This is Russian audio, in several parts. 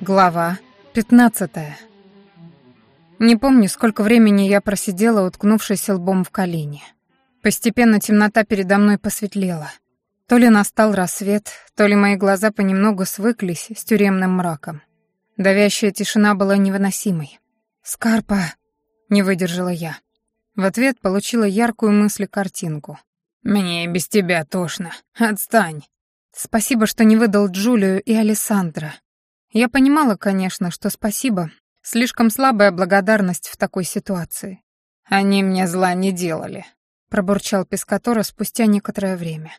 Глава 15 Не помню, сколько времени я просидела, уткнувшись лбом в колени. Постепенно темнота передо мной посветлела. То ли настал рассвет, то ли мои глаза понемногу свыклись с тюремным мраком. Давящая тишина была невыносимой. «Скарпа!» — не выдержала я. В ответ получила яркую мысль-картинку. «Мне и без тебя тошно. Отстань!» Спасибо, что не выдал Джулию и Алессандра. Я понимала, конечно, что спасибо. Слишком слабая благодарность в такой ситуации. «Они мне зла не делали», — пробурчал Пескатора спустя некоторое время.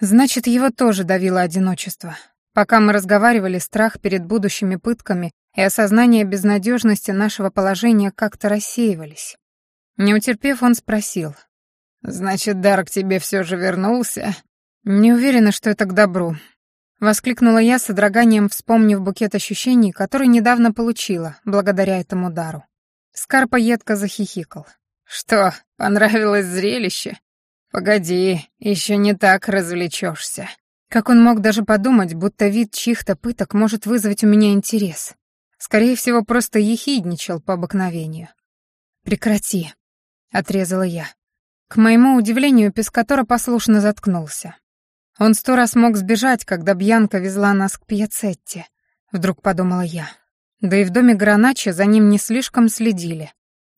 Значит, его тоже давило одиночество. Пока мы разговаривали, страх перед будущими пытками и осознание безнадежности нашего положения как-то рассеивались. Не утерпев, он спросил. «Значит, дар к тебе все же вернулся?» «Не уверена, что это к добру», — воскликнула я с содроганием, вспомнив букет ощущений, который недавно получила, благодаря этому дару. Скарпа едко захихикал. «Что, понравилось зрелище? Погоди, еще не так развлечешься. Как он мог даже подумать, будто вид чьих-то пыток может вызвать у меня интерес? Скорее всего, просто ехидничал по обыкновению. «Прекрати», — отрезала я. К моему удивлению, Пескатора послушно заткнулся. Он сто раз мог сбежать, когда Бьянка везла нас к Пьяцетте, вдруг подумала я. Да и в доме Гранача за ним не слишком следили.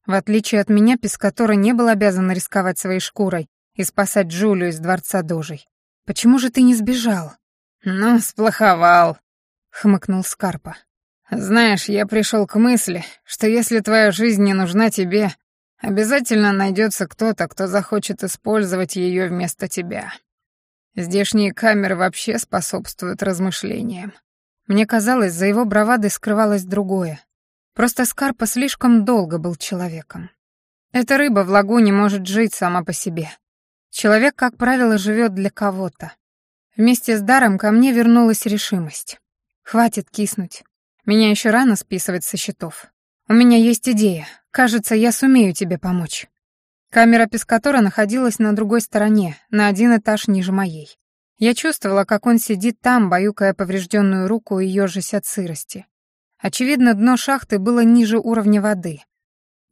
В отличие от меня, Пескатора не был обязан рисковать своей шкурой и спасать Джулию из дворца Дожей. Почему же ты не сбежал? Ну, сплоховал, хмыкнул Скарпа. Знаешь, я пришел к мысли, что если твоя жизнь не нужна тебе, обязательно найдется кто-то, кто захочет использовать ее вместо тебя. Здешние камеры вообще способствуют размышлениям. Мне казалось, за его бравадой скрывалось другое. Просто Скарпа слишком долго был человеком. Эта рыба в лагуне может жить сама по себе. Человек, как правило, живет для кого-то. Вместе с даром ко мне вернулась решимость. Хватит киснуть. Меня еще рано списывать со счетов. У меня есть идея. Кажется, я сумею тебе помочь. Камера Пескатора находилась на другой стороне, на один этаж ниже моей. Я чувствовала, как он сидит там, баюкая поврежденную руку и ежась от сырости. Очевидно, дно шахты было ниже уровня воды.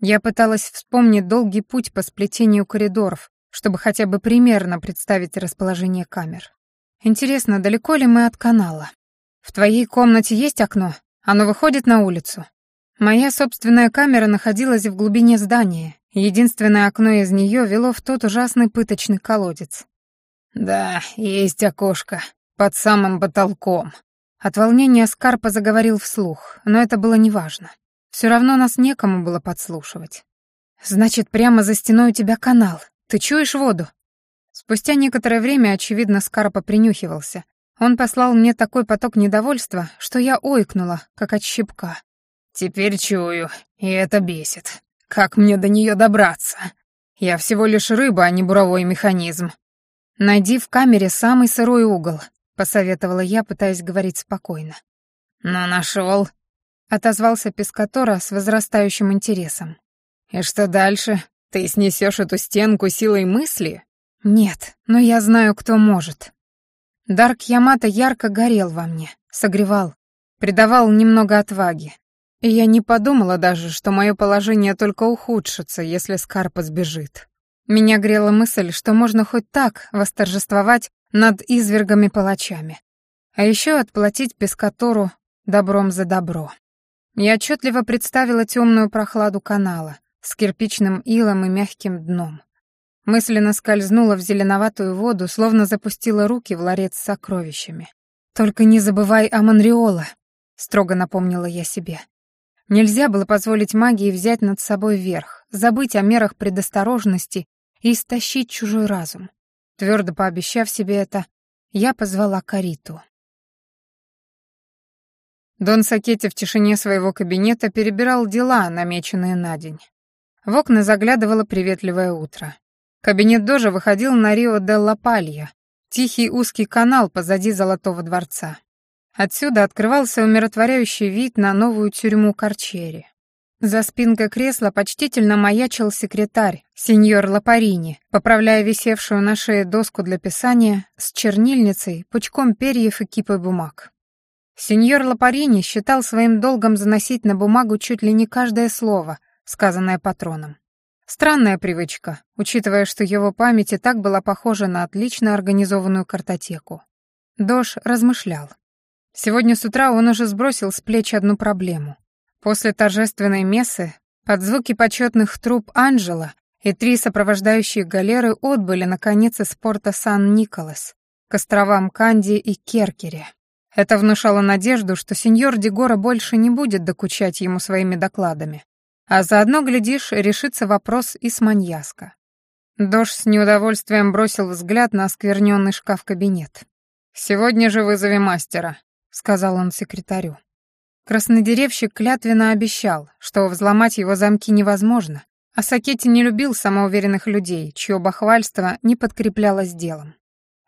Я пыталась вспомнить долгий путь по сплетению коридоров, чтобы хотя бы примерно представить расположение камер. Интересно, далеко ли мы от канала? В твоей комнате есть окно? Оно выходит на улицу? Моя собственная камера находилась в глубине здания. Единственное окно из нее вело в тот ужасный пыточный колодец. «Да, есть окошко. Под самым потолком». От волнения Скарпа заговорил вслух, но это было неважно. Все равно нас некому было подслушивать. «Значит, прямо за стеной у тебя канал. «Ты чуешь воду?» Спустя некоторое время, очевидно, Скарпа принюхивался. Он послал мне такой поток недовольства, что я ойкнула, как от щипка. «Теперь чую, и это бесит. Как мне до нее добраться? Я всего лишь рыба, а не буровой механизм». «Найди в камере самый сырой угол», — посоветовала я, пытаясь говорить спокойно. «Но нашел», — отозвался Пескатора с возрастающим интересом. «И что дальше? Ты снесешь эту стенку силой мысли? Нет, но я знаю, кто может. Дарк Ямато ярко горел во мне, согревал, придавал немного отваги. Я не подумала даже, что мое положение только ухудшится, если Скарпа сбежит. Меня грела мысль, что можно хоть так восторжествовать над извергами-палачами. А еще отплатить Пескатору добром за добро. Я отчетливо представила темную прохладу канала, с кирпичным илом и мягким дном. Мысленно скользнула в зеленоватую воду, словно запустила руки в ларец с сокровищами. «Только не забывай о Монреола», — строго напомнила я себе. Нельзя было позволить магии взять над собой верх, забыть о мерах предосторожности и истощить чужой разум. Твердо пообещав себе это, я позвала Кариту. Дон Сакетти в тишине своего кабинета перебирал дела, намеченные на день. В окна заглядывало приветливое утро. Кабинет Дожа выходил на Рио де ла Палья, тихий узкий канал позади Золотого дворца. Отсюда открывался умиротворяющий вид на новую тюрьму Корчери. За спинкой кресла почтительно маячил секретарь, сеньор Лапарини, поправляя висевшую на шее доску для писания с чернильницей, пучком перьев и кипой бумаг. Сеньор Лапарини считал своим долгом заносить на бумагу чуть ли не каждое слово, сказанное патроном. Странная привычка, учитывая, что его память и так была похожа на отлично организованную картотеку. Дош размышлял. Сегодня с утра он уже сбросил с плеч одну проблему. После торжественной мессы под звуки почетных труб Анджела и три сопровождающие галеры отбыли наконец из порта Сан-Николас к островам Канди и Керкере. Это внушало надежду, что сеньор Дегора больше не будет докучать ему своими докладами. А заодно, глядишь, решится вопрос и с маньяска. Дош с неудовольствием бросил взгляд на оскверненный шкаф-кабинет. «Сегодня же вызови мастера», — сказал он секретарю. Краснодеревщик клятвенно обещал, что взломать его замки невозможно, а Сакетти не любил самоуверенных людей, чье бахвальство не подкреплялось делом.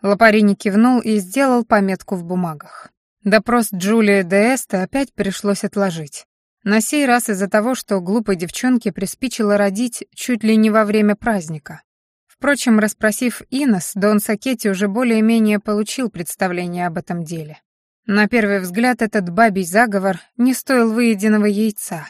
Лапарини кивнул и сделал пометку в бумагах. Допрос Джулии де Эсте опять пришлось отложить. На сей раз из-за того, что глупой девчонке приспичило родить чуть ли не во время праздника. Впрочем, расспросив Инес, Дон Сакетти уже более-менее получил представление об этом деле. На первый взгляд этот бабий заговор не стоил выеденного яйца.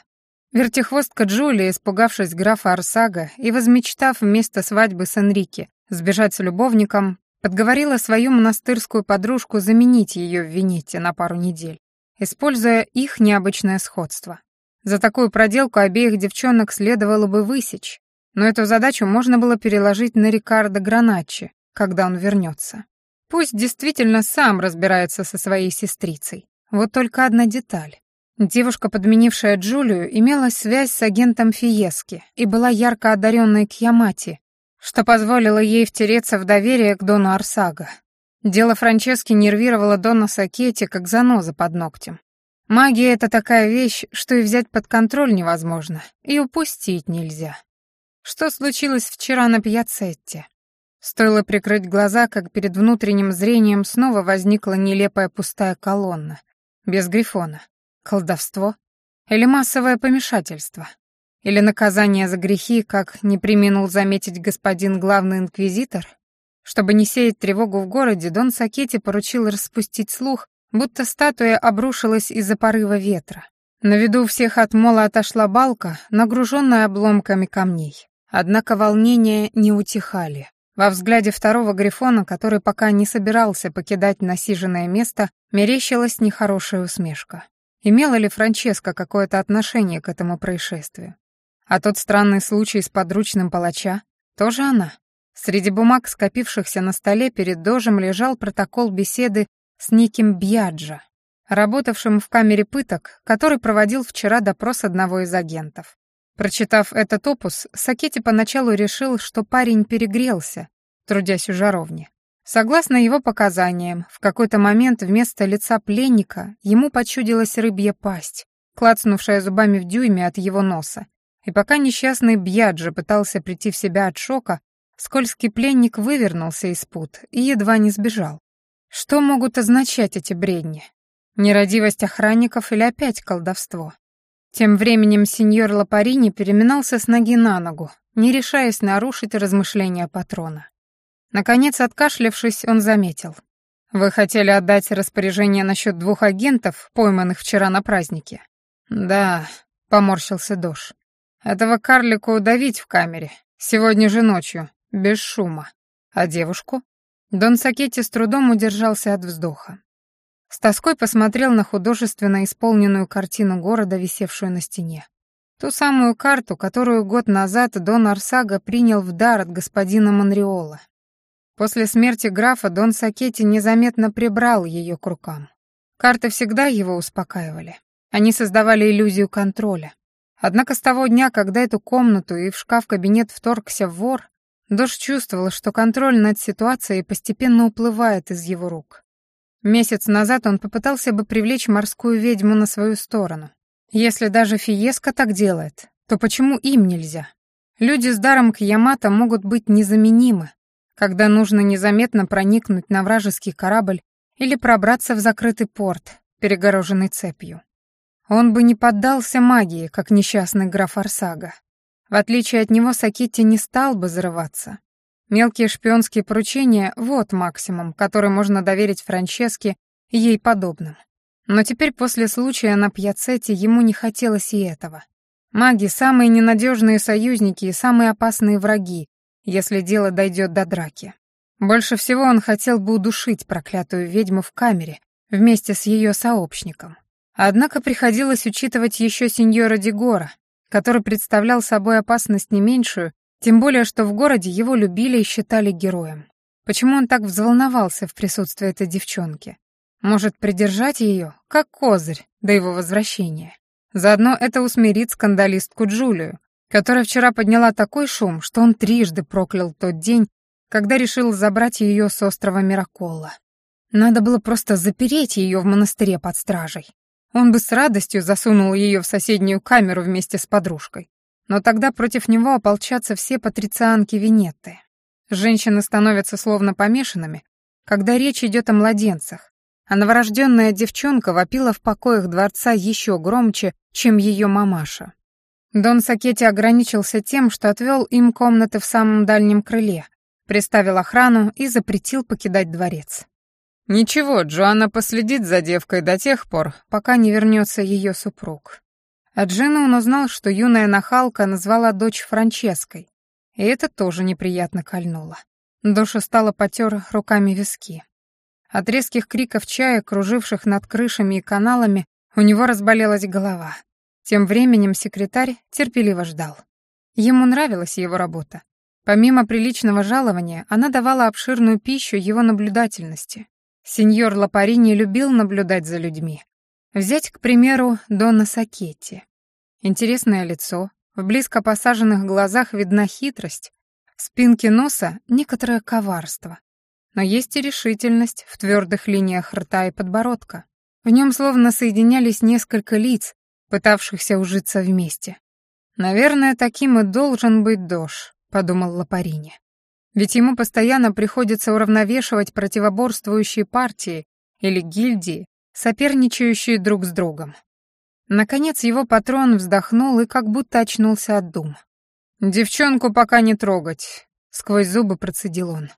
Вертихвостка Джулия, испугавшись графа Арсага и возмечтав вместо свадьбы с Энрике сбежать с любовником, подговорила свою монастырскую подружку заменить ее в Венете на пару недель, используя их необычное сходство. За такую проделку обеих девчонок следовало бы высечь, но эту задачу можно было переложить на Рикардо Граначчи, когда он вернется. Пусть действительно сам разбирается со своей сестрицей. Вот только одна деталь. Девушка, подменившая Джулию, имела связь с агентом Фиески и была ярко одаренной к Ямати, что позволило ей втереться в доверие к Дону Арсага. Дело Франчески нервировало Дона Сакетти как заноза под ногтем. Магия — это такая вещь, что и взять под контроль невозможно, и упустить нельзя. Что случилось вчера на пьяцетте? Стоило прикрыть глаза, как перед внутренним зрением снова возникла нелепая пустая колонна. Без грифона. Колдовство? Или массовое помешательство? Или наказание за грехи, как не приминул заметить господин главный инквизитор? Чтобы не сеять тревогу в городе, Дон Сакетти поручил распустить слух, будто статуя обрушилась из-за порыва ветра. На виду всех от мола отошла балка, нагруженная обломками камней. Однако волнения не утихали. Во взгляде второго грифона, который пока не собирался покидать насиженное место, мерещилась нехорошая усмешка. Имела ли Франческа какое-то отношение к этому происшествию? А тот странный случай с подручным палача — тоже она. Среди бумаг, скопившихся на столе перед дожем, лежал протокол беседы с неким Бьяджа, работавшим в камере пыток, который проводил вчера допрос одного из агентов. Прочитав этот опус, Сакетти поначалу решил, что парень перегрелся, трудясь у жаровни. Согласно его показаниям, в какой-то момент вместо лица пленника ему почудилась рыбья пасть, клацнувшая зубами в дюйме от его носа. И пока несчастный Бьяджи пытался прийти в себя от шока, скользкий пленник вывернулся из пут и едва не сбежал. Что могут означать эти бредни? Нерадивость охранников или опять колдовство? Тем временем сеньор Лапарини переминался с ноги на ногу, не решаясь нарушить размышления патрона. Наконец, откашлявшись, он заметил. «Вы хотели отдать распоряжение насчет двух агентов, пойманных вчера на празднике?» «Да», — поморщился Дош. «Этого карлику удавить в камере. Сегодня же ночью, без шума. А девушку?» Дон Сакетти с трудом удержался от вздоха. С тоской посмотрел на художественно исполненную картину города, висевшую на стене. Ту самую карту, которую год назад Дон Арсага принял в дар от господина Монреола. После смерти графа Дон Сакетти незаметно прибрал ее к рукам. Карты всегда его успокаивали. Они создавали иллюзию контроля. Однако с того дня, когда эту комнату и в шкаф-кабинет вторгся вор, Дош чувствовал, что контроль над ситуацией постепенно уплывает из его рук. Месяц назад он попытался бы привлечь морскую ведьму на свою сторону. Если даже Фиеска так делает, то почему им нельзя? Люди с даром к Ямато могут быть незаменимы, когда нужно незаметно проникнуть на вражеский корабль или пробраться в закрытый порт, перегороженный цепью. он бы не поддался магии, как несчастный граф Арсага. В отличие от него, Сакетти не стал бы зарываться. Мелкие шпионские поручения — вот максимум, который можно доверить Франческе и ей подобным. Но теперь после случая на пьяцете ему не хотелось и этого. Маги — самые ненадежные союзники и самые опасные враги, если дело дойдет до драки. Больше всего он хотел бы удушить проклятую ведьму в камере вместе с ее сообщником. Однако приходилось учитывать еще сеньора Дегора, который представлял собой опасность не меньшую, тем более что в городе его любили и считали героем. Почему он так взволновался в присутствии этой девчонки? Может, придержать ее, как козырь, до его возвращения? Заодно это усмирит скандалистку Джулию, которая вчера подняла такой шум, что он трижды проклял тот день, когда решил забрать ее с острова Миракола. Надо было просто запереть ее в монастыре под стражей. Он бы с радостью засунул ее в соседнюю камеру вместе с подружкой. Но тогда против него ополчатся все патрицианки Венеты. Женщины становятся словно помешанными, когда речь идет о младенцах, а новорожденная девчонка вопила в покоях дворца еще громче, чем ее мамаша. Дон Сакетти ограничился тем, что отвел им комнаты в самом дальнем крыле, приставил охрану и запретил покидать дворец. Ничего, Джоанна последит за девкой до тех пор, пока не вернется ее супруг. От жены он узнал, что юная нахалка назвала дочь Франческой, и это тоже неприятно кольнуло. Душа стала потер руками виски. От резких криков чая, круживших над крышами и каналами, у него разболелась голова. Тем временем секретарь терпеливо ждал. Ему нравилась его работа. Помимо приличного жалования, она давала обширную пищу его наблюдательности. Сеньор Лапарини любил наблюдать за людьми. Взять, к примеру, Дона Сакетти. Интересное лицо, в близко посаженных глазах видна хитрость, в спинке носа некоторое коварство. Но есть и решительность в твердых линиях рта и подбородка. В нем словно соединялись несколько лиц, пытавшихся ужиться вместе. «Наверное, таким и должен быть Дош», — подумал Лапарини. Ведь ему постоянно приходится уравновешивать противоборствующие партии или гильдии, соперничающие друг с другом. Наконец его патрон вздохнул и как будто очнулся от дум. «Девчонку пока не трогать», — сквозь зубы процедил он.